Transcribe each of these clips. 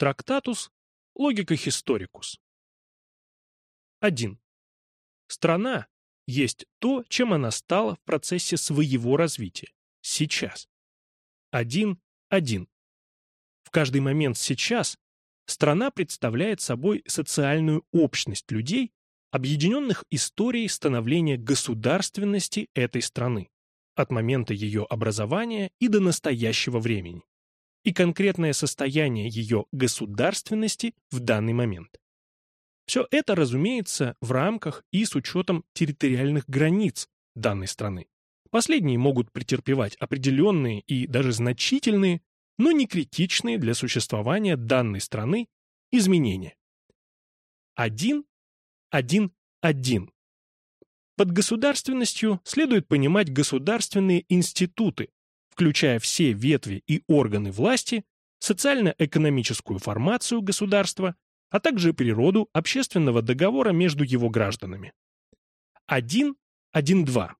Трактатус Логика Historicus. 1. Страна есть то, чем она стала в процессе своего развития. Сейчас. 1.1. В каждый момент сейчас страна представляет собой социальную общность людей, объединенных историей становления государственности этой страны, от момента ее образования и до настоящего времени, и конкретное состояние ее государственности в данный момент. Все это, разумеется, в рамках и с учетом территориальных границ данной страны. Последние могут претерпевать определенные и даже значительные, но не критичные для существования данной страны изменения. 1 1.1. Под государственностью следует понимать государственные институты, включая все ветви и органы власти, социально-экономическую формацию государства, а также природу общественного договора между его гражданами. 1.1.2.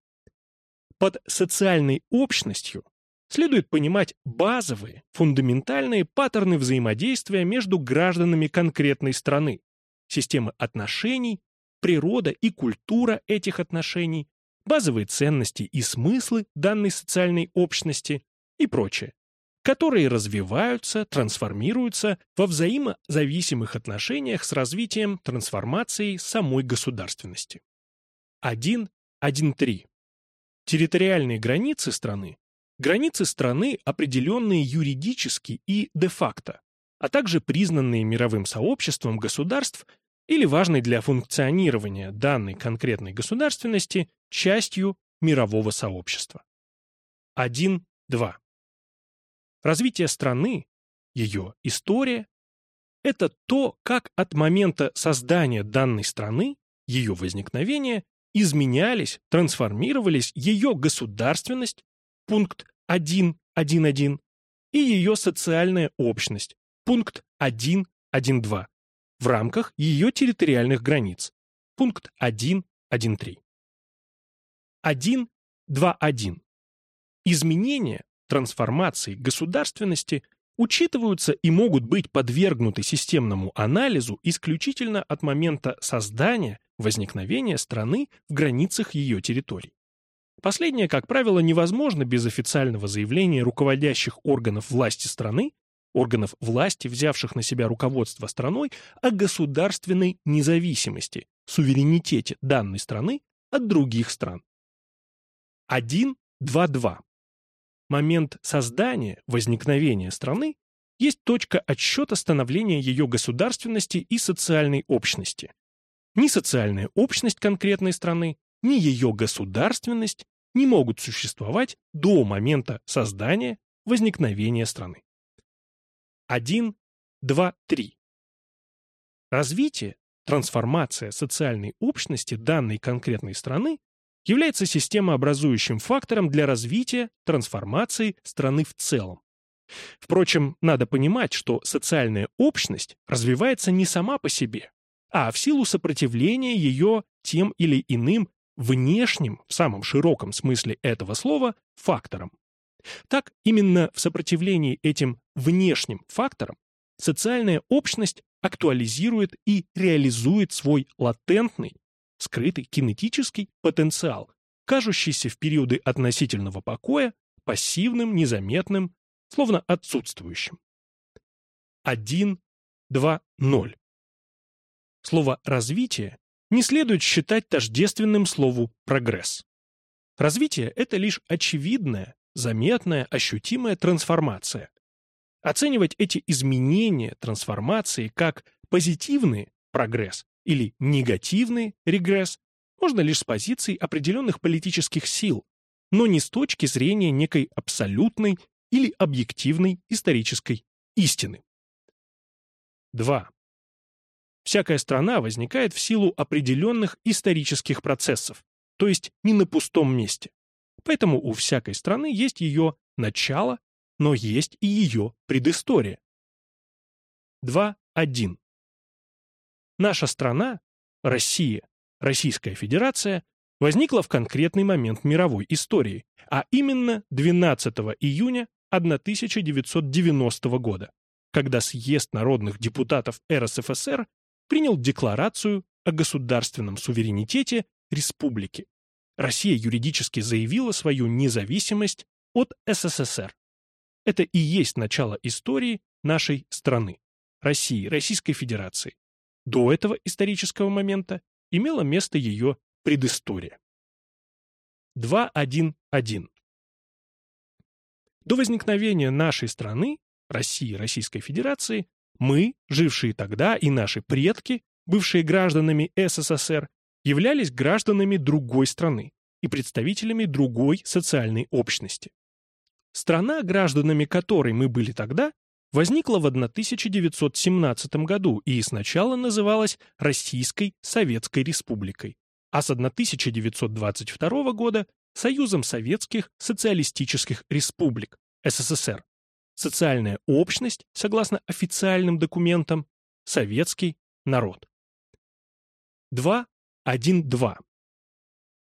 Под социальной общностью следует понимать базовые, фундаментальные паттерны взаимодействия между гражданами конкретной страны, системы отношений, природа и культура этих отношений, базовые ценности и смыслы данной социальной общности и прочее, которые развиваются, трансформируются во взаимозависимых отношениях с развитием трансформации самой государственности. 1.1.3. Территориальные границы страны – границы страны, определенные юридически и де-факто, а также признанные мировым сообществом государств или важной для функционирования данной конкретной государственности частью мирового сообщества. 1.2. Развитие страны, ее история – это то, как от момента создания данной страны, ее возникновения, изменялись, трансформировались ее государственность, пункт 1.1.1, и ее социальная общность, пункт 1.1.2, в рамках ее территориальных границ. Пункт 1.1.3. 1.2.1. Изменения, трансформации государственности учитываются и могут быть подвергнуты системному анализу исключительно от момента создания, возникновения страны в границах ее территорий. Последнее, как правило, невозможно без официального заявления руководящих органов власти страны органов власти, взявших на себя руководство страной, о государственной независимости, суверенитете данной страны от других стран. 1.2.2. Момент создания, возникновения страны есть точка отсчета становления ее государственности и социальной общности. Ни социальная общность конкретной страны, ни ее государственность не могут существовать до момента создания, возникновения страны. 1, 2, 3. Развитие, трансформация социальной общности данной конкретной страны является системообразующим фактором для развития, трансформации страны в целом. Впрочем, надо понимать, что социальная общность развивается не сама по себе, а в силу сопротивления ее тем или иным внешним, в самом широком смысле этого слова, факторам. Так, именно в сопротивлении этим внешним факторам социальная общность актуализирует и реализует свой латентный, скрытый кинетический потенциал, кажущийся в периоды относительного покоя пассивным, незаметным, словно отсутствующим. 1, 2, 0. Слово «развитие» не следует считать тождественным слову «прогресс». Развитие – это лишь очевидное, заметная, ощутимая трансформация. Оценивать эти изменения, трансформации как позитивный прогресс или негативный регресс можно лишь с позиции определенных политических сил, но не с точки зрения некой абсолютной или объективной исторической истины. 2. Всякая страна возникает в силу определенных исторических процессов, то есть не на пустом месте. Поэтому у всякой страны есть ее начало, но есть и ее предыстория. 2.1. Наша страна, Россия, Российская Федерация, возникла в конкретный момент мировой истории, а именно 12 июня 1990 года. когда съезд народных депутатов РСФСР принял декларацию о государственном суверенитете республики. Россия юридически заявила свою независимость от СССР. Это и есть начало истории нашей страны, России, Российской Федерации. До этого исторического момента имела место ее предыстория. 2.1.1 До возникновения нашей страны, России, Российской Федерации, мы, жившие тогда, и наши предки, бывшие гражданами СССР, являлись гражданами другой страны и представителями другой социальной общности. Страна, гражданами которой мы были тогда, возникла в 1917 году и сначала называлась Российской Советской Республикой, а с 1922 года Союзом Советских Социалистических Республик, СССР. Социальная общность, согласно официальным документам, советский народ. 2.1.2.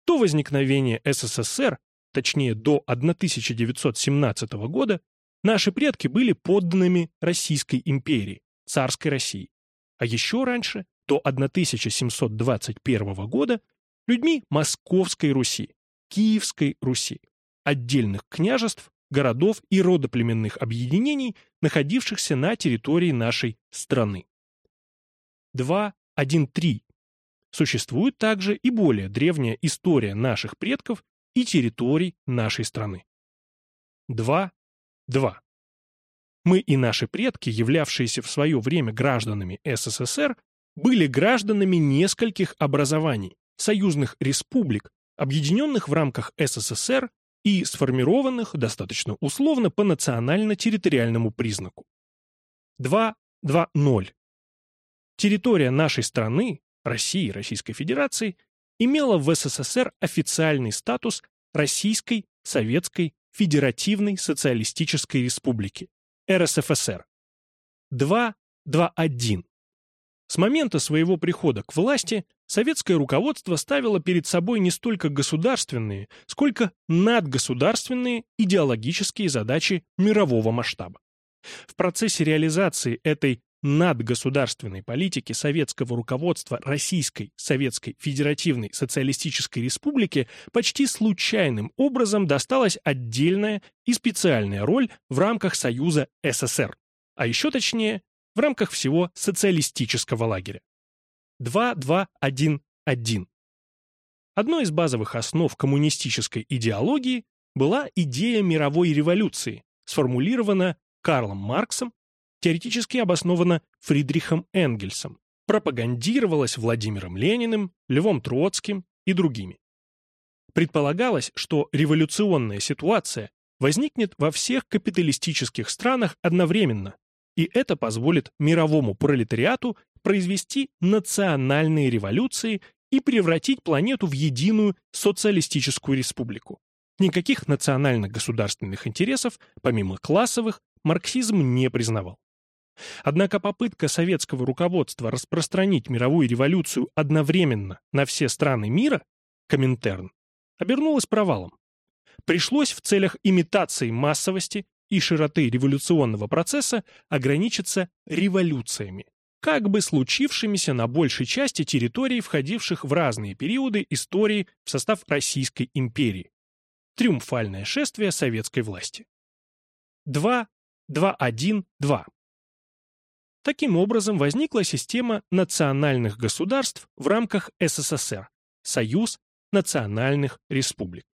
До возникновения СССР, точнее до 1917 года, наши предки были подданными Российской империи, царской России. А еще раньше, до 1721 года, людьми Московской Руси, Киевской Руси, отдельных княжеств, городов и родоплеменных объединений, находившихся на территории нашей страны. 2.1.3 Существует также и более древняя история наших предков и территорий нашей страны. 2.2. Мы и наши предки, являвшиеся в свое время гражданами СССР, были гражданами нескольких образований, союзных республик, объединенных в рамках СССР и сформированных достаточно условно по национально-территориальному признаку. 2.2.0. Территория нашей страны России, Российской Федерации, имела в СССР официальный статус Российской Советской Федеративной Социалистической Республики, РСФСР. 2.2.1. С момента своего прихода к власти советское руководство ставило перед собой не столько государственные, сколько надгосударственные идеологические задачи мирового масштаба. В процессе реализации этой надгосударственной политики советского руководства Российской Советской Федеративной Социалистической Республики почти случайным образом досталась отдельная и специальная роль в рамках Союза СССР, а еще точнее, в рамках всего социалистического лагеря. 2.2.1.1 Одной из базовых основ коммунистической идеологии была идея мировой революции, сформулирована Карлом Марксом теоретически обоснована Фридрихом Энгельсом, пропагандировалась Владимиром Лениным, Львом Троцким и другими. Предполагалось, что революционная ситуация возникнет во всех капиталистических странах одновременно, и это позволит мировому пролетариату произвести национальные революции и превратить планету в единую социалистическую республику. Никаких национальных государственных интересов, помимо классовых, марксизм не признавал. Однако попытка советского руководства распространить мировую революцию одновременно на все страны мира, Коминтерн, обернулась провалом. Пришлось в целях имитации массовости и широты революционного процесса ограничиться революциями, как бы случившимися на большей части территорий, входивших в разные периоды истории в состав Российской империи. Триумфальное шествие советской власти. 2.2.1.2 Таким образом возникла система национальных государств в рамках СССР – Союз национальных республик.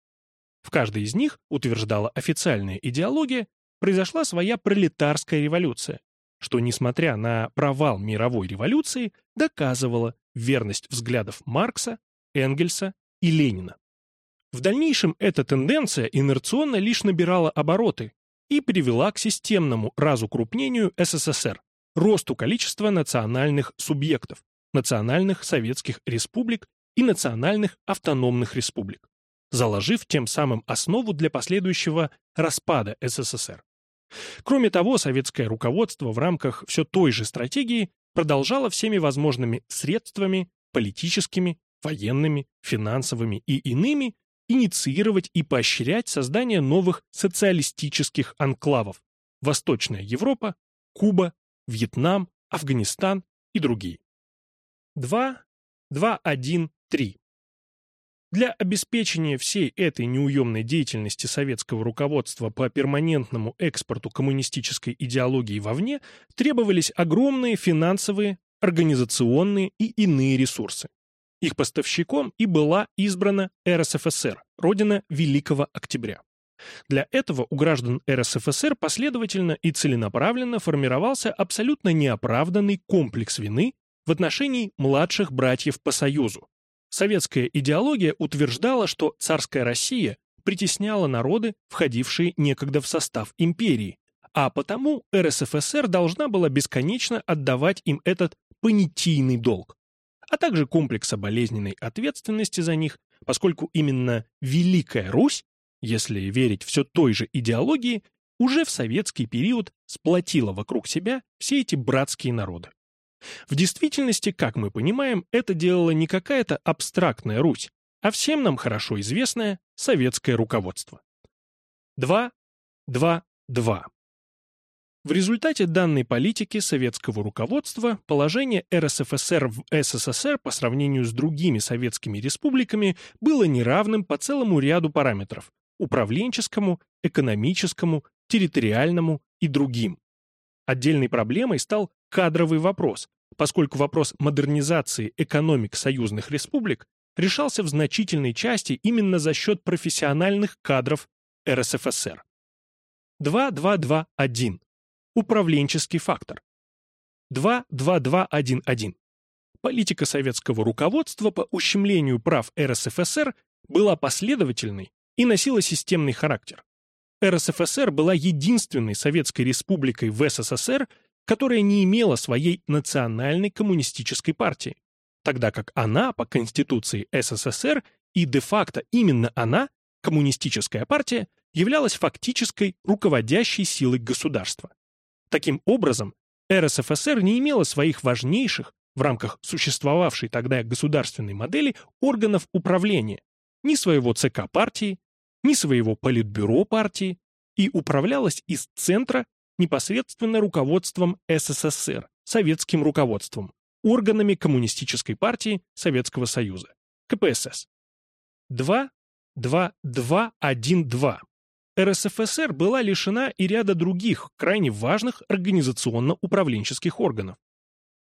В каждой из них, утверждала официальная идеология, произошла своя пролетарская революция, что, несмотря на провал мировой революции, доказывало верность взглядов Маркса, Энгельса и Ленина. В дальнейшем эта тенденция инерционно лишь набирала обороты и привела к системному разукрупнению СССР, росту количества национальных субъектов, национальных советских республик и национальных автономных республик, заложив тем самым основу для последующего распада СССР. Кроме того, советское руководство в рамках все той же стратегии продолжало всеми возможными средствами, политическими, военными, финансовыми и иными, инициировать и поощрять создание новых социалистических анклавов – Восточная Европа, Куба Вьетнам, Афганистан и другие. 2, 2, 1, 3. Для обеспечения всей этой неуемной деятельности советского руководства по перманентному экспорту коммунистической идеологии вовне требовались огромные финансовые, организационные и иные ресурсы. Их поставщиком и была избрана РСФСР, родина Великого Октября. Для этого у граждан РСФСР последовательно и целенаправленно формировался абсолютно неоправданный комплекс вины в отношении младших братьев по Союзу. Советская идеология утверждала, что царская Россия притесняла народы, входившие некогда в состав империи, а потому РСФСР должна была бесконечно отдавать им этот понятийный долг, а также комплекса болезненной ответственности за них, поскольку именно Великая Русь если верить все той же идеологии, уже в советский период сплотила вокруг себя все эти братские народы. В действительности, как мы понимаем, это делала не какая-то абстрактная Русь, а всем нам хорошо известное советское руководство. 2, 2, 2. В результате данной политики советского руководства положение РСФСР в СССР по сравнению с другими советскими республиками было неравным по целому ряду параметров, управленческому, экономическому, территориальному и другим. Отдельной проблемой стал кадровый вопрос, поскольку вопрос модернизации экономик союзных республик решался в значительной части именно за счет профессиональных кадров РСФСР. 2.2.2.1. Управленческий фактор. 2.2.2.1.1. Политика советского руководства по ущемлению прав РСФСР была последовательной и носила системный характер. РСФСР была единственной советской республикой в СССР, которая не имела своей национальной коммунистической партии, тогда как она по Конституции СССР и де-факто именно она, коммунистическая партия, являлась фактической руководящей силой государства. Таким образом, РСФСР не имела своих важнейших, в рамках существовавшей тогда государственной модели, органов управления, ни своего ЦК партии, ни своего политбюро партии и управлялась из центра непосредственно руководством СССР, советским руководством, органами Коммунистической партии Советского Союза, КПСС. 2, 2, 2, 1, 2. РСФСР была лишена и ряда других, крайне важных организационно-управленческих органов.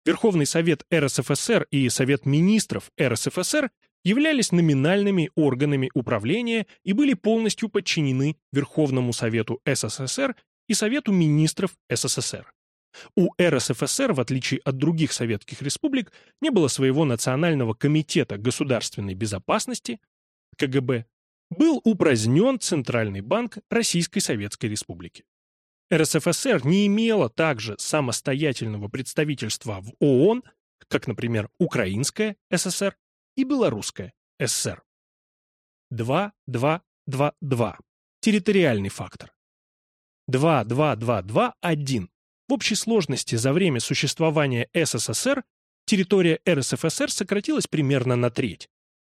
Верховный Совет РСФСР и Совет министров РСФСР являлись номинальными органами управления и были полностью подчинены Верховному Совету СССР и Совету министров СССР. У РСФСР, в отличие от других советских республик, не было своего Национального комитета государственной безопасности, КГБ, был упразднен Центральный банк Российской Советской Республики. РСФСР не имела также самостоятельного представительства в ООН, как, например, Украинская ССР и Белорусская ССР. 2-2-2-2. Территориальный фактор. 2-2-2-2-1. В общей сложности за время существования СССР территория РСФСР сократилась примерно на треть.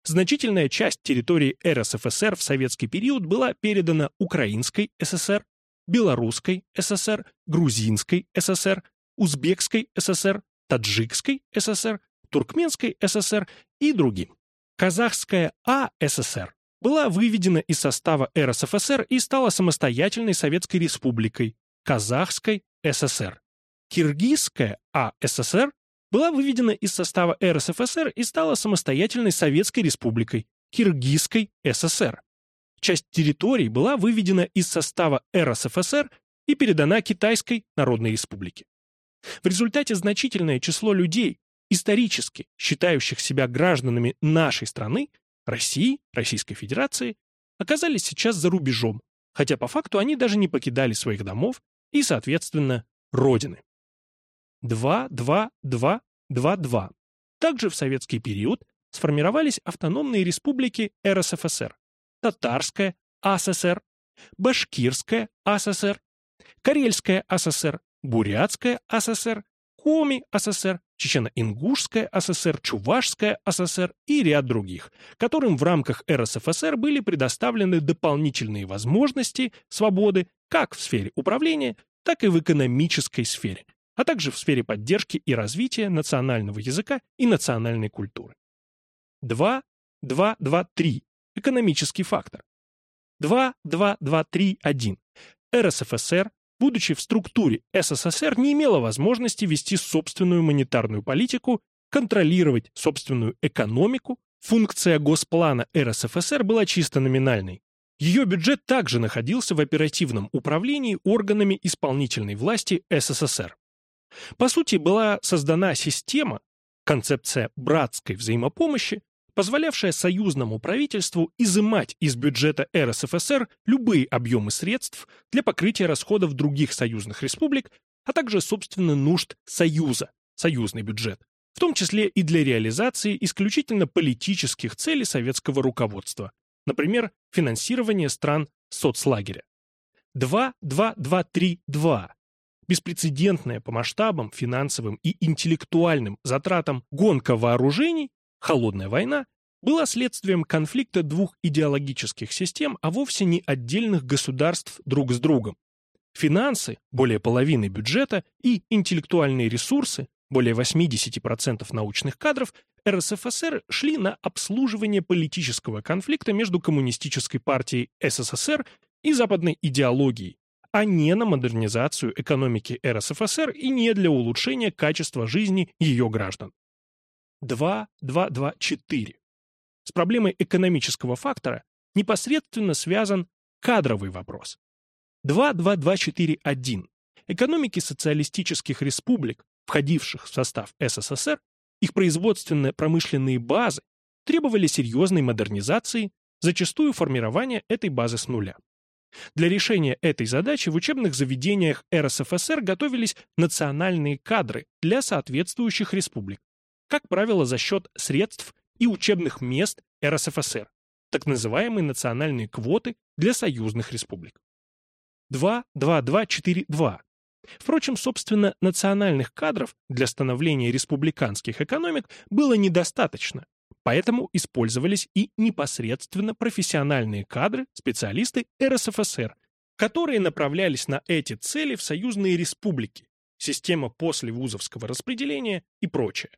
Значительная часть территории РСФСР в советский период была передана Украинской ССР, Белорусской ССР, Грузинской ССР, Узбекской ССР, Таджикской ССР, Туркменской ССР и другим. Казахская АССР была выведена из состава РСФСР и стала самостоятельной Советской Республикой, Казахской ССР. Киргизская АССР была выведена из состава РСФСР и стала самостоятельной Советской Республикой, Киргизской ССР. Часть территорий была выведена из состава РСФСР и передана Китайской Народной Республике. В результате значительное число людей, исторически считающих себя гражданами нашей страны, России, Российской Федерации, оказались сейчас за рубежом, хотя по факту они даже не покидали своих домов и, соответственно, родины. 2-2-2-2-2. Также в советский период сформировались автономные республики РСФСР, Татарская АССР, Башкирская АССР, Карельская АССР, Бурятская АССР, Коми АССР, Чечено-Ингушская ССР, Чувашская ССР и ряд других, которым в рамках РСФСР были предоставлены дополнительные возможности, свободы как в сфере управления, так и в экономической сфере, а также в сфере поддержки и развития национального языка и национальной культуры. 2, 2, 2, 3. Экономический фактор. 2, 2, 2, 3, 1. РСФСР, будучи в структуре СССР, не имела возможности вести собственную монетарную политику, контролировать собственную экономику, функция госплана РСФСР была чисто номинальной. Ее бюджет также находился в оперативном управлении органами исполнительной власти СССР. По сути, была создана система, концепция братской взаимопомощи, позволявшая союзному правительству изымать из бюджета РСФСР любые объемы средств для покрытия расходов других союзных республик, а также, собственно, нужд Союза, союзный бюджет, в том числе и для реализации исключительно политических целей советского руководства, например, финансирование стран соцлагеря. 2-2-2-3-2 беспрецедентная по масштабам, финансовым и интеллектуальным затратам гонка вооружений Холодная война была следствием конфликта двух идеологических систем, а вовсе не отдельных государств друг с другом. Финансы, более половины бюджета, и интеллектуальные ресурсы, более 80% научных кадров, РСФСР шли на обслуживание политического конфликта между Коммунистической партией СССР и западной идеологией, а не на модернизацию экономики РСФСР и не для улучшения качества жизни ее граждан. 2-2-2-4. С проблемой экономического фактора непосредственно связан кадровый вопрос. 2-2-2-4-1. Экономики социалистических республик, входивших в состав СССР, их производственно-промышленные базы требовали серьезной модернизации, зачастую формирования этой базы с нуля. Для решения этой задачи в учебных заведениях РСФСР готовились национальные кадры для соответствующих республик, как правило, за счет средств и учебных мест РСФСР, так называемые национальные квоты для союзных республик. 2-2-2-4-2. Впрочем, собственно, национальных кадров для становления республиканских экономик было недостаточно, поэтому использовались и непосредственно профессиональные кадры, специалисты РСФСР, которые направлялись на эти цели в союзные республики, система послевузовского распределения и прочее.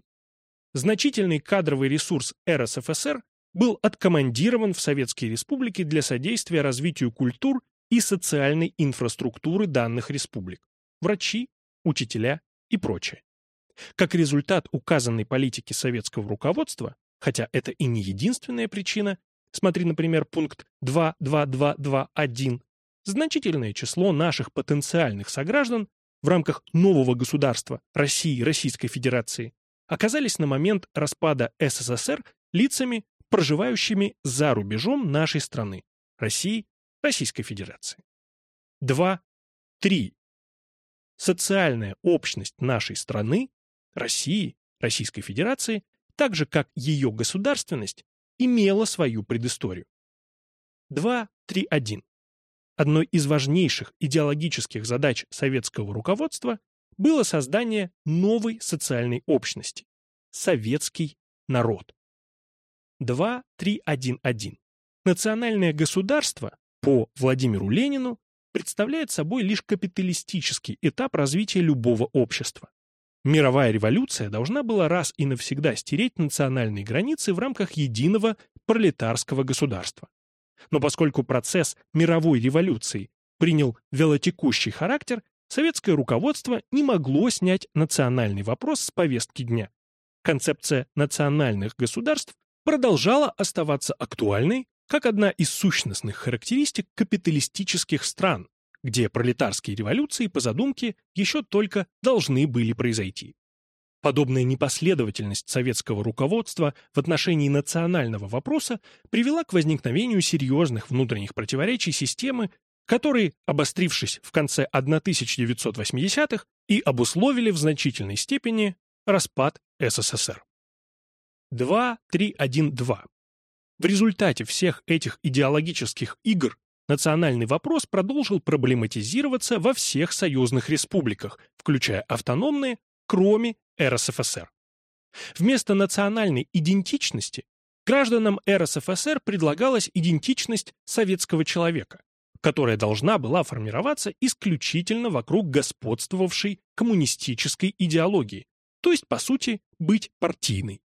Значительный кадровый ресурс РСФСР был откомандирован в Советские республики для содействия развитию культур и социальной инфраструктуры данных республик – врачи, учителя и прочее. Как результат указанной политики советского руководства, хотя это и не единственная причина, смотри, например, пункт 2.2.2.2.1, значительное число наших потенциальных сограждан в рамках нового государства России Российской Федерации оказались на момент распада СССР лицами, проживающими за рубежом нашей страны, России, Российской Федерации. 2. 3. Социальная общность нашей страны, России, Российской Федерации, так же как ее государственность, имела свою предысторию. 2.3.1. Одной из важнейших идеологических задач советского руководства было создание новой социальной общности – советский народ. 2.3.1.1. Национальное государство по Владимиру Ленину представляет собой лишь капиталистический этап развития любого общества. Мировая революция должна была раз и навсегда стереть национальные границы в рамках единого пролетарского государства. Но поскольку процесс мировой революции принял велотекущий характер, советское руководство не могло снять национальный вопрос с повестки дня. Концепция национальных государств продолжала оставаться актуальной как одна из сущностных характеристик капиталистических стран, где пролетарские революции, по задумке, еще только должны были произойти. Подобная непоследовательность советского руководства в отношении национального вопроса привела к возникновению серьезных внутренних противоречий системы которые, обострившись в конце 1980-х, и обусловили в значительной степени распад СССР. 2.3.1.2. В результате всех этих идеологических игр национальный вопрос продолжил проблематизироваться во всех союзных республиках, включая автономные, кроме РСФСР. Вместо национальной идентичности гражданам РСФСР предлагалась идентичность советского человека, которая должна была формироваться исключительно вокруг господствовавшей коммунистической идеологии, то есть, по сути, быть партийной.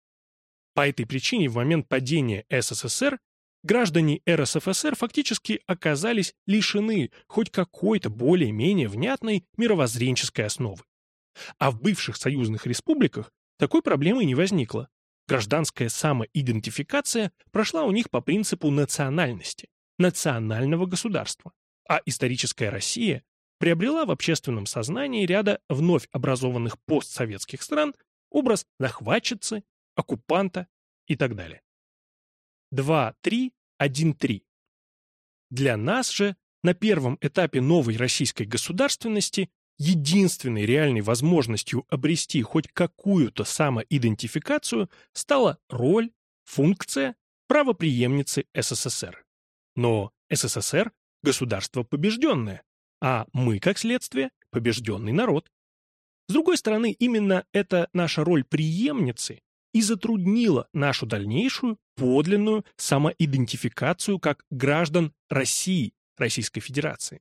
По этой причине в момент падения СССР граждане РСФСР фактически оказались лишены хоть какой-то более-менее внятной мировоззренческой основы. А в бывших союзных республиках такой проблемы не возникло. Гражданская самоидентификация прошла у них по принципу национальности, национального государства, а историческая Россия приобрела в общественном сознании ряда вновь образованных постсоветских стран образ захватчицы, оккупанта и так далее. 2-3-1-3. Для нас же на первом этапе новой российской государственности единственной реальной возможностью обрести хоть какую-то самоидентификацию стала роль, функция правоприемницы СССР. Но СССР – государство побежденное, а мы, как следствие, побежденный народ. С другой стороны, именно эта наша роль преемницы и затруднила нашу дальнейшую подлинную самоидентификацию как граждан России, Российской Федерации.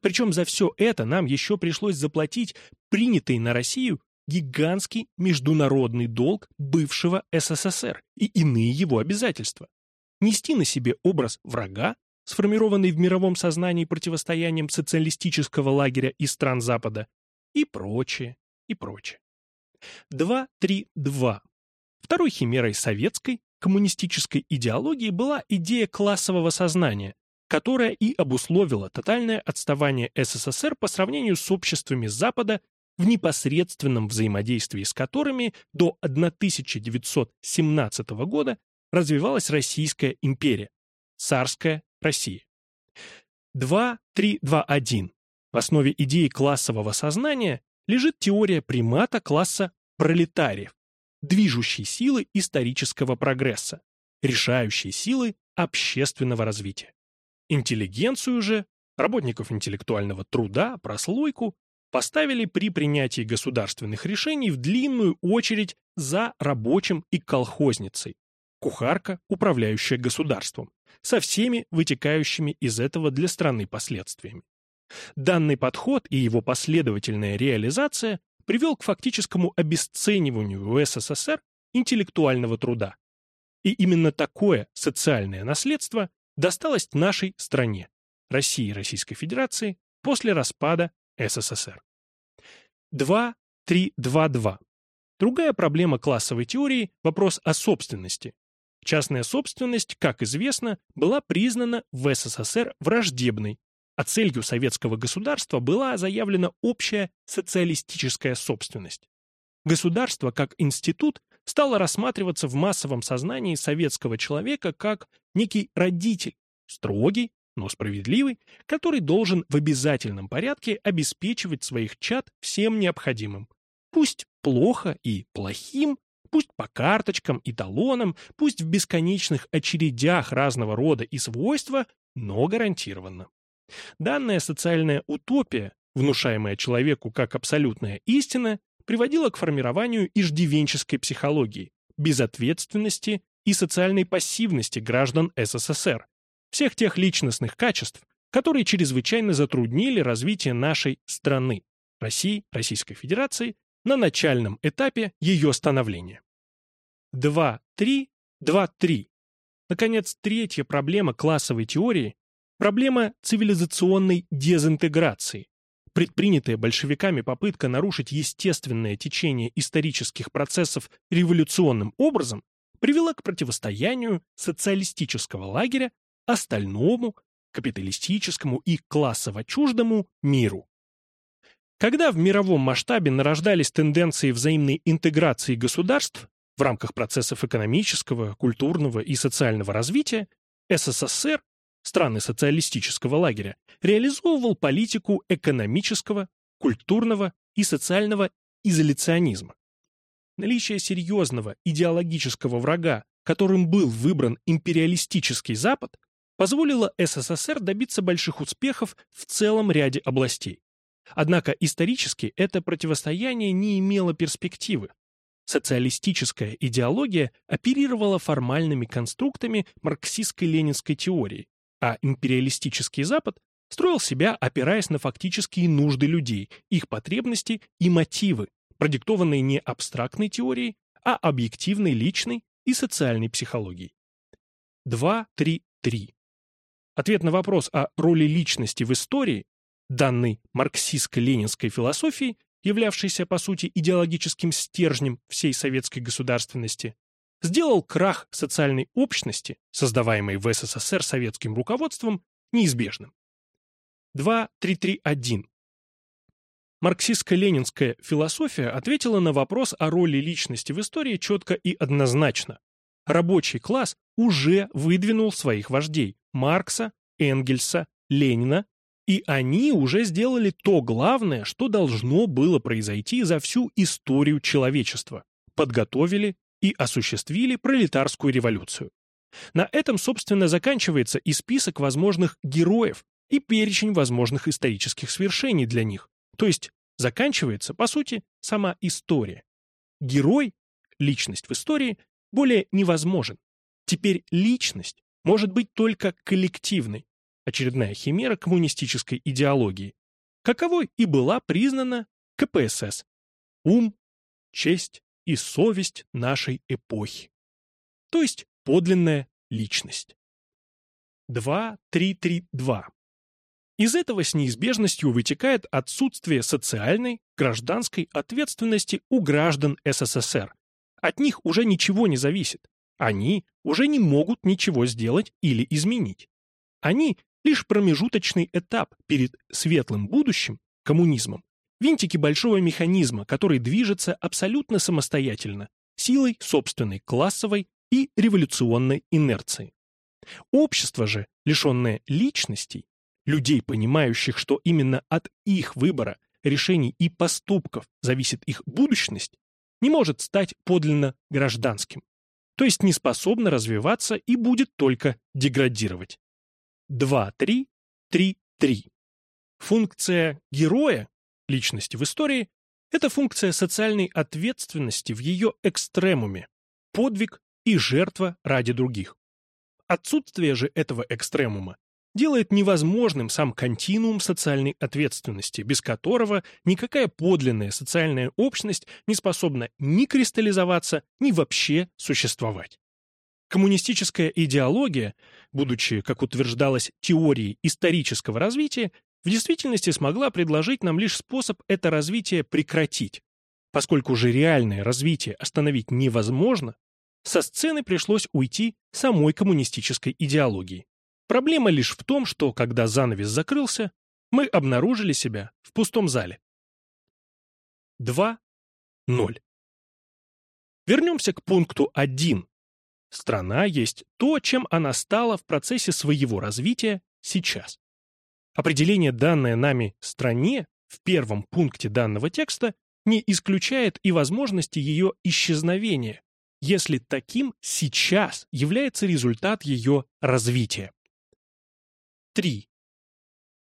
Причем за все это нам еще пришлось заплатить принятый на Россию гигантский международный долг бывшего СССР и иные его обязательства. Нести на себе образ врага, сформированный в мировом сознании противостоянием социалистического лагеря и стран Запада, и прочее, и прочее. 2.3.2. Второй химерой советской коммунистической идеологии была идея классового сознания, которая и обусловила тотальное отставание СССР по сравнению с обществами Запада в непосредственном взаимодействии с которыми до 1917 года развивалась Российская империя, царская Россия. 2.3.2.1. В основе идеи классового сознания лежит теория примата класса пролетариев, движущей силы исторического прогресса, решающей силы общественного развития. Интеллигенцию же, работников интеллектуального труда, прослойку, поставили при принятии государственных решений в длинную очередь за рабочим и колхозницей, кухарка, управляющая государством, со всеми вытекающими из этого для страны последствиями. Данный подход и его последовательная реализация привел к фактическому обесцениванию в СССР интеллектуального труда. И именно такое социальное наследство досталось нашей стране, России и Российской Федерации, после распада СССР. 2.3.2.2. Другая проблема классовой теории – вопрос о собственности. Частная собственность, как известно, была признана в СССР враждебной, а целью советского государства была заявлена общая социалистическая собственность. Государство как институт стало рассматриваться в массовом сознании советского человека как некий родитель, строгий, но справедливый, который должен в обязательном порядке обеспечивать своих чад всем необходимым. Пусть плохо и плохим, пусть по карточкам и талонам, пусть в бесконечных очередях разного рода и свойства, но гарантированно. Данная социальная утопия, внушаемая человеку как абсолютная истина, приводила к формированию иждивенческой психологии, безответственности и социальной пассивности граждан СССР, всех тех личностных качеств, которые чрезвычайно затруднили развитие нашей страны, России, Российской Федерации, на начальном этапе ее становления. 2.3, 2.3. Наконец, третья проблема классовой теории – проблема цивилизационной дезинтеграции, Предпринятая большевиками попытка нарушить естественное течение исторических процессов революционным образом привела к противостоянию социалистического лагеря остальному, капиталистическому и классово-чуждому миру. Когда в мировом масштабе нарождались тенденции взаимной интеграции государств в рамках процессов экономического, культурного и социального развития, СССР страны социалистического лагеря, реализовывал политику экономического, культурного и социального изоляционизма. Наличие серьезного идеологического врага, которым был выбран империалистический Запад, позволило СССР добиться больших успехов в целом ряде областей. Однако исторически это противостояние не имело перспективы. Социалистическая идеология оперировала формальными конструктами марксистско-ленинской теории, а империалистический Запад строил себя, опираясь на фактические нужды людей, их потребности и мотивы, продиктованные не абстрактной теорией, а объективной личной и социальной психологией. 2.3.3. Ответ на вопрос о роли личности в истории, данной марксистско-ленинской философией, являвшейся, по сути, идеологическим стержнем всей советской государственности, сделал крах социальной общности, создаваемой в СССР советским руководством, неизбежным. 2.3.3.1. Марксистско-ленинская философия ответила на вопрос о роли личности в истории четко и однозначно. Рабочий класс уже выдвинул своих вождей – Маркса, Энгельса, Ленина, и они уже сделали то главное, что должно было произойти за всю историю человечества. Подготовили и осуществили пролетарскую революцию. На этом, собственно, заканчивается и список возможных героев, и перечень возможных исторических свершений для них. То есть заканчивается, по сути, сама история. Герой, личность в истории, более невозможен. Теперь личность может быть только коллективной, очередная химера коммунистической идеологии, каковой и была признана КПСС. Ум, честь и совесть нашей эпохи. То есть подлинная личность. 2.3.3.2. Из этого с неизбежностью вытекает отсутствие социальной, гражданской ответственности у граждан СССР. От них уже ничего не зависит. Они уже не могут ничего сделать или изменить. Они – лишь промежуточный этап перед светлым будущим, коммунизмом, винтики большого механизма, который движется абсолютно самостоятельно, силой собственной классовой и революционной инерции. Общество же, лишенное личностей, людей, понимающих, что именно от их выбора, решений и поступков зависит их будущность, не может стать подлинно гражданским то есть не способна развиваться и будет только деградировать. 2.3.3.3. Функция героя, личности в истории, это функция социальной ответственности в ее экстремуме, подвиг и жертва ради других. Отсутствие же этого экстремума делает невозможным сам континуум социальной ответственности, без которого никакая подлинная социальная общность не способна ни кристаллизоваться, ни вообще существовать. Коммунистическая идеология, будучи, как утверждалось, теорией исторического развития, в действительности смогла предложить нам лишь способ это развитие прекратить. Поскольку же реальное развитие остановить невозможно, со сцены пришлось уйти самой коммунистической идеологии. Проблема лишь в том, что, когда занавес закрылся, мы обнаружили себя в пустом зале. 2.0. Вернемся к пункту 1. Страна есть то, чем она стала в процессе своего развития сейчас. Определение, данное нами «стране» в первом пункте данного текста, не исключает и возможности ее исчезновения, если таким сейчас является результат ее развития. 3.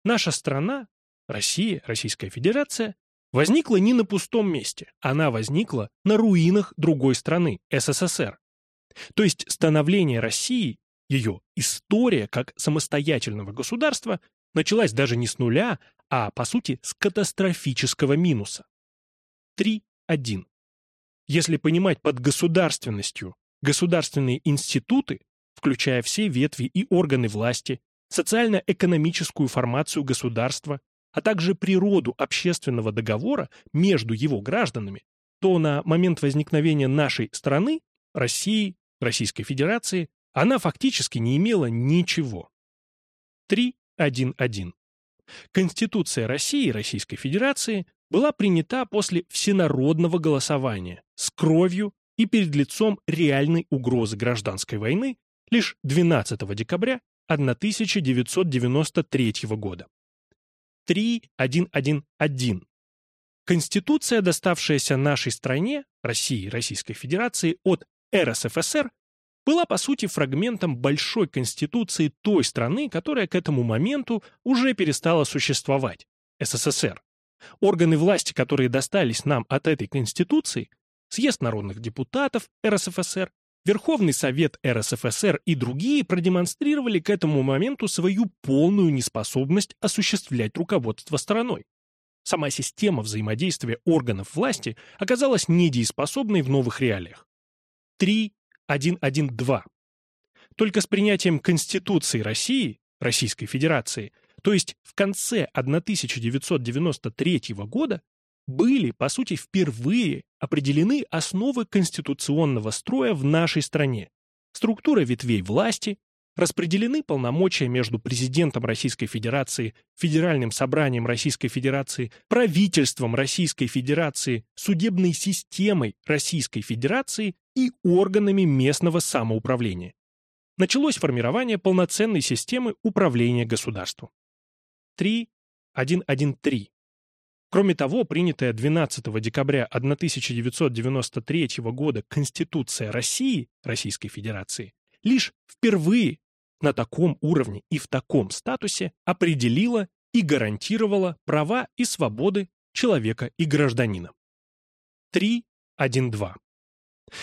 Наша страна, Россия, Российская Федерация, возникла не на пустом месте, она возникла на руинах другой страны, СССР. То есть становление России, ее история как самостоятельного государства началась даже не с нуля, а, по сути, с катастрофического минуса. 3.1. Если понимать под государственностью государственные институты, включая все ветви и органы власти, социально-экономическую формацию государства, а также природу общественного договора между его гражданами, то на момент возникновения нашей страны, России, Российской Федерации, она фактически не имела ничего. 3.1.1. Конституция России и Российской Федерации была принята после всенародного голосования с кровью и перед лицом реальной угрозы гражданской войны лишь 12 декабря 1993 года. 3.1.1.1. Конституция, доставшаяся нашей стране, России и Российской Федерации, от РСФСР, была по сути фрагментом большой конституции той страны, которая к этому моменту уже перестала существовать – СССР. Органы власти, которые достались нам от этой конституции, съезд народных депутатов РСФСР, Верховный Совет РСФСР и другие продемонстрировали к этому моменту свою полную неспособность осуществлять руководство страной. Сама система взаимодействия органов власти оказалась недееспособной в новых реалиях. 3.1.1.2. Только с принятием Конституции России, Российской Федерации, то есть в конце 1993 года, были, по сути, впервые определены основы конституционного строя в нашей стране, структура ветвей власти, распределены полномочия между президентом Российской Федерации, Федеральным собранием Российской Федерации, правительством Российской Федерации, судебной системой Российской Федерации и органами местного самоуправления. Началось формирование полноценной системы управления государством. 3.1.1.3 Кроме того, принятая 12 декабря 1993 года Конституция России, Российской Федерации, лишь впервые на таком уровне и в таком статусе определила и гарантировала права и свободы человека и гражданина. 3.1.2.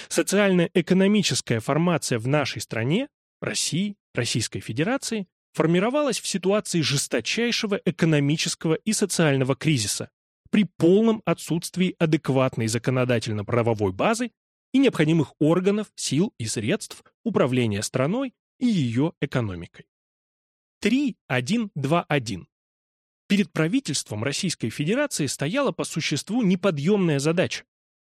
Социально-экономическая формация в нашей стране, России, Российской Федерации, формировалась в ситуации жесточайшего экономического и социального кризиса, при полном отсутствии адекватной законодательно-правовой базы и необходимых органов, сил и средств управления страной и ее экономикой. 3.1.2.1. Перед правительством Российской Федерации стояла по существу неподъемная задача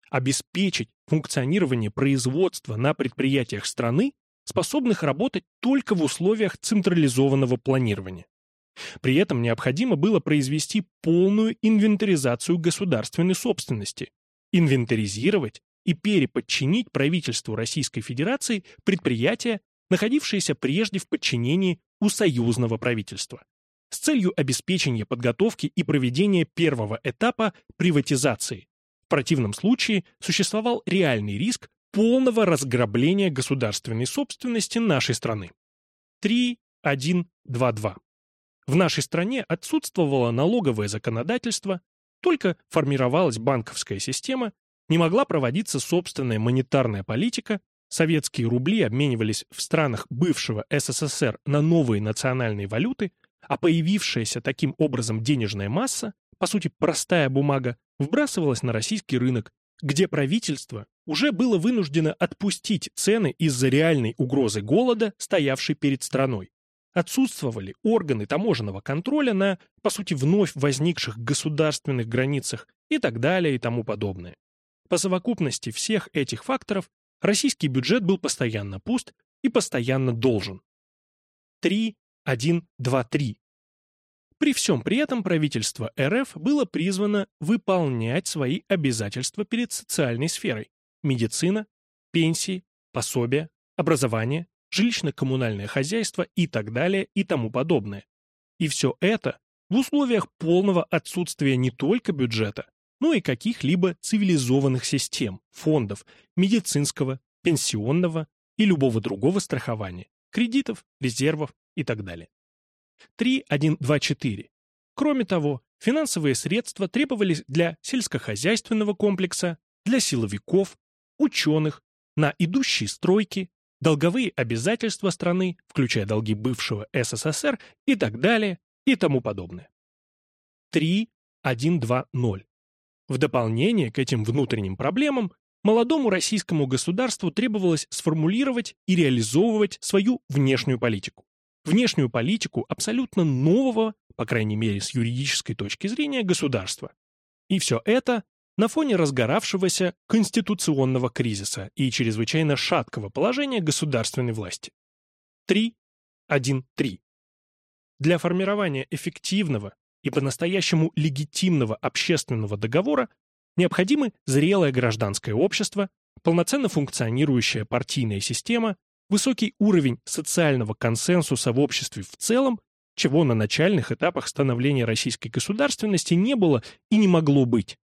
обеспечить функционирование производства на предприятиях страны, способных работать только в условиях централизованного планирования. При этом необходимо было произвести полную инвентаризацию государственной собственности, инвентаризировать и переподчинить правительству Российской Федерации предприятия, находившиеся прежде в подчинении у союзного правительства, с целью обеспечения подготовки и проведения первого этапа приватизации. В противном случае существовал реальный риск полного разграбления государственной собственности нашей страны. 3.1.2.2 в нашей стране отсутствовало налоговое законодательство, только формировалась банковская система, не могла проводиться собственная монетарная политика, советские рубли обменивались в странах бывшего СССР на новые национальные валюты, а появившаяся таким образом денежная масса, по сути простая бумага, вбрасывалась на российский рынок, где правительство уже было вынуждено отпустить цены из-за реальной угрозы голода, стоявшей перед страной. Отсутствовали органы таможенного контроля на, по сути, вновь возникших государственных границах и так далее и тому подобное. По совокупности всех этих факторов российский бюджет был постоянно пуст и постоянно должен. 3, 1, 2, 3. При всем при этом правительство РФ было призвано выполнять свои обязательства перед социальной сферой – медицина, пенсии, пособия, образование, жилищно-коммунальное хозяйство и так далее и тому подобное. И все это в условиях полного отсутствия не только бюджета, но и каких-либо цивилизованных систем, фондов, медицинского, пенсионного и любого другого страхования, кредитов, резервов и так далее. 3.1.2.4. Кроме того, финансовые средства требовались для сельскохозяйственного комплекса, для силовиков, ученых, на идущие стройки, долговые обязательства страны, включая долги бывшего СССР и так далее и тому подобное. 3.1.2.0. В дополнение к этим внутренним проблемам молодому российскому государству требовалось сформулировать и реализовывать свою внешнюю политику. Внешнюю политику абсолютно нового, по крайней мере с юридической точки зрения, государства. И все это на фоне разгоравшегося конституционного кризиса и чрезвычайно шаткого положения государственной власти. 3.1.3. Для формирования эффективного и по-настоящему легитимного общественного договора необходимы зрелое гражданское общество, полноценно функционирующая партийная система, высокий уровень социального консенсуса в обществе в целом, чего на начальных этапах становления российской государственности не было и не могло быть.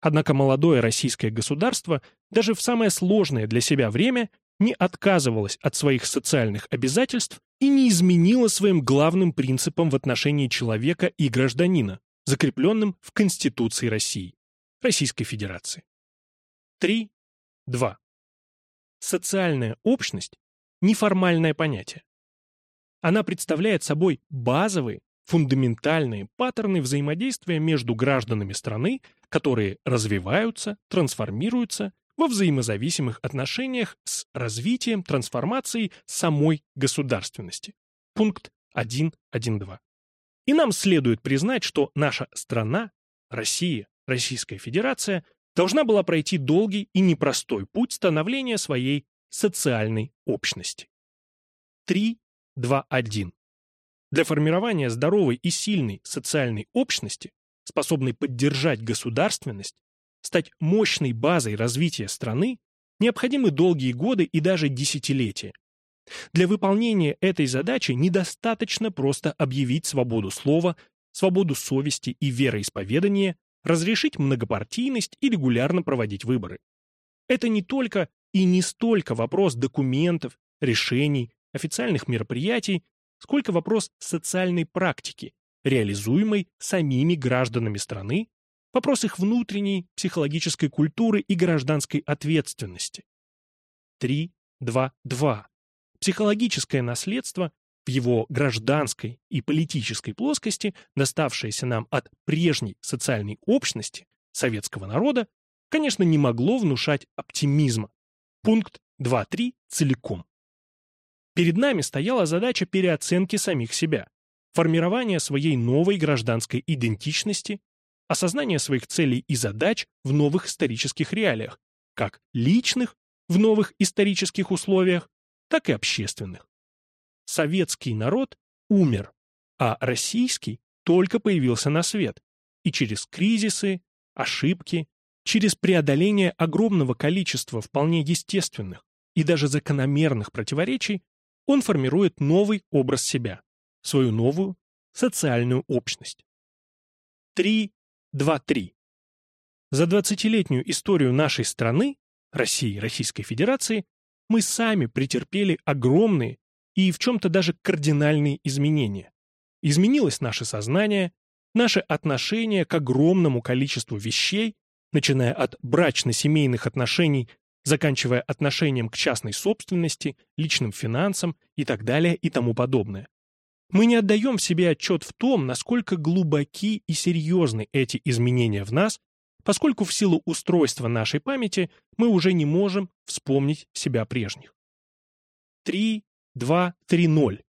Однако молодое российское государство даже в самое сложное для себя время не отказывалось от своих социальных обязательств и не изменило своим главным принципам в отношении человека и гражданина, закрепленным в Конституции России, Российской Федерации. 3. 2. социальная общность – неформальное понятие. Она представляет собой базовые, фундаментальные паттерны взаимодействия между гражданами страны, которые развиваются, трансформируются во взаимозависимых отношениях с развитием, трансформацией самой государственности. Пункт 1.1.2. И нам следует признать, что наша страна, Россия, Российская Федерация, должна была пройти долгий и непростой путь становления своей социальной общности. 3.2.1. Для формирования здоровой и сильной социальной общности, способной поддержать государственность, стать мощной базой развития страны, необходимы долгие годы и даже десятилетия. Для выполнения этой задачи недостаточно просто объявить свободу слова, свободу совести и вероисповедания, разрешить многопартийность и регулярно проводить выборы. Это не только и не столько вопрос документов, решений, официальных мероприятий, сколько вопрос социальной практики, реализуемой самими гражданами страны, вопрос их внутренней психологической культуры и гражданской ответственности. 3.2.2. Психологическое наследство в его гражданской и политической плоскости, доставшееся нам от прежней социальной общности советского народа, конечно, не могло внушать оптимизма. Пункт 2.3 целиком. Перед нами стояла задача переоценки самих себя, формирования своей новой гражданской идентичности, осознания своих целей и задач в новых исторических реалиях, как личных в новых исторических условиях, так и общественных. Советский народ умер, а российский только появился на свет, и через кризисы, ошибки, через преодоление огромного количества вполне естественных и даже закономерных противоречий он формирует новый образ себя, свою новую социальную общность. 3.2.3. За 20-летнюю историю нашей страны, России, Российской Федерации, мы сами претерпели огромные и в чем-то даже кардинальные изменения. Изменилось наше сознание, наше отношение к огромному количеству вещей, начиная от брачно-семейных отношений заканчивая отношением к частной собственности, личным финансам и так далее и тому подобное. Мы не отдаем себе отчет в том, насколько глубоки и серьезны эти изменения в нас, поскольку в силу устройства нашей памяти мы уже не можем вспомнить себя прежних. 3, 2, 3, 0.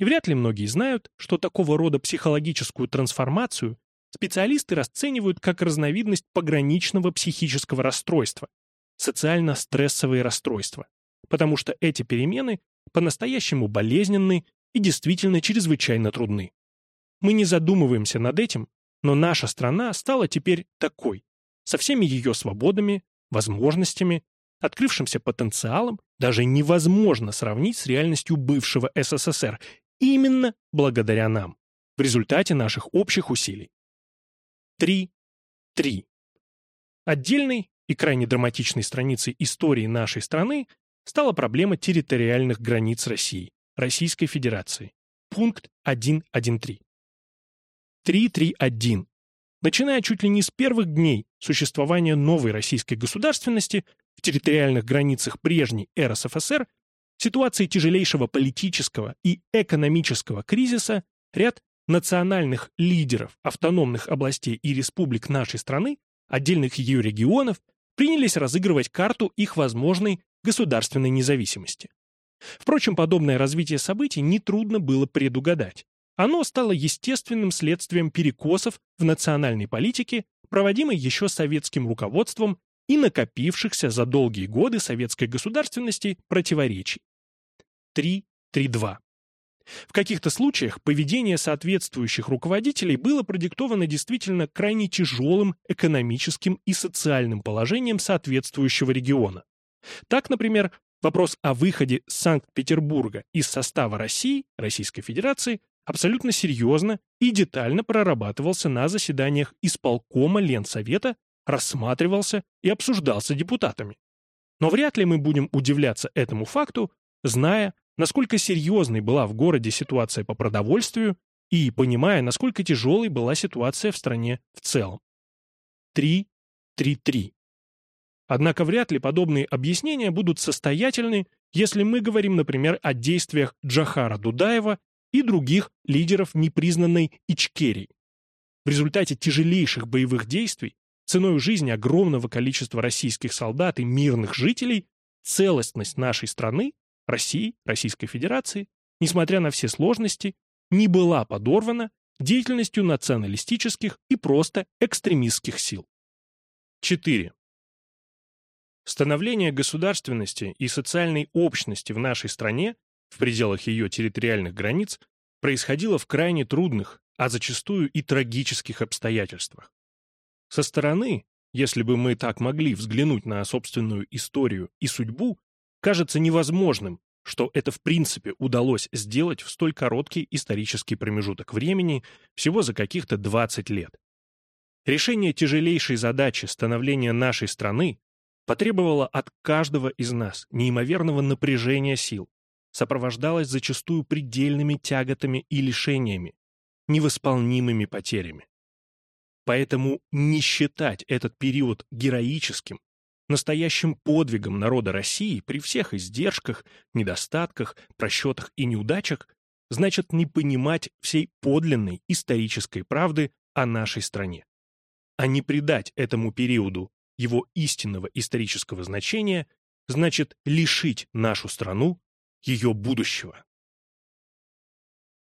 И вряд ли многие знают, что такого рода психологическую трансформацию специалисты расценивают как разновидность пограничного психического расстройства, социально-стрессовые расстройства, потому что эти перемены по-настоящему болезненны и действительно чрезвычайно трудны. Мы не задумываемся над этим, но наша страна стала теперь такой, со всеми ее свободами, возможностями, открывшимся потенциалом, даже невозможно сравнить с реальностью бывшего СССР, именно благодаря нам, в результате наших общих усилий. 3. 3. Отдельный и крайне драматичной страницей истории нашей страны стала проблема территориальных границ России, Российской Федерации. Пункт 1.1.3. 3.3.1. Начиная чуть ли не с первых дней существования новой российской государственности в территориальных границах прежней РСФСР, ситуации тяжелейшего политического и экономического кризиса, ряд национальных лидеров автономных областей и республик нашей страны, отдельных ее регионов принялись разыгрывать карту их возможной государственной независимости. Впрочем, подобное развитие событий нетрудно было предугадать. Оно стало естественным следствием перекосов в национальной политике, проводимой еще советским руководством и накопившихся за долгие годы советской государственности противоречий. 3.3.2. В каких-то случаях поведение соответствующих руководителей было продиктовано действительно крайне тяжелым экономическим и социальным положением соответствующего региона. Так, например, вопрос о выходе Санкт-Петербурга из состава России, Российской Федерации, абсолютно серьезно и детально прорабатывался на заседаниях исполкома Ленсовета, рассматривался и обсуждался депутатами. Но вряд ли мы будем удивляться этому факту, зная, насколько серьезной была в городе ситуация по продовольствию и понимая, насколько тяжелой была ситуация в стране в целом. 3.3.3. Однако вряд ли подобные объяснения будут состоятельны, если мы говорим, например, о действиях Джахара Дудаева и других лидеров непризнанной Ичкерии. В результате тяжелейших боевых действий, ценой жизни огромного количества российских солдат и мирных жителей, целостность нашей страны, России, Российской Федерации, несмотря на все сложности, не была подорвана деятельностью националистических и просто экстремистских сил. 4. Становление государственности и социальной общности в нашей стране в пределах ее территориальных границ происходило в крайне трудных, а зачастую и трагических обстоятельствах. Со стороны, если бы мы так могли взглянуть на собственную историю и судьбу, кажется невозможным, что это в принципе удалось сделать в столь короткий исторический промежуток времени, всего за каких-то 20 лет. Решение тяжелейшей задачи становления нашей страны потребовало от каждого из нас неимоверного напряжения сил, сопровождалось зачастую предельными тяготами и лишениями, невосполнимыми потерями. Поэтому не считать этот период героическим, настоящим подвигом народа России при всех издержках, недостатках, просчетах и неудачах значит не понимать всей подлинной исторической правды о нашей стране. А не придать этому периоду его истинного исторического значения значит лишить нашу страну ее будущего.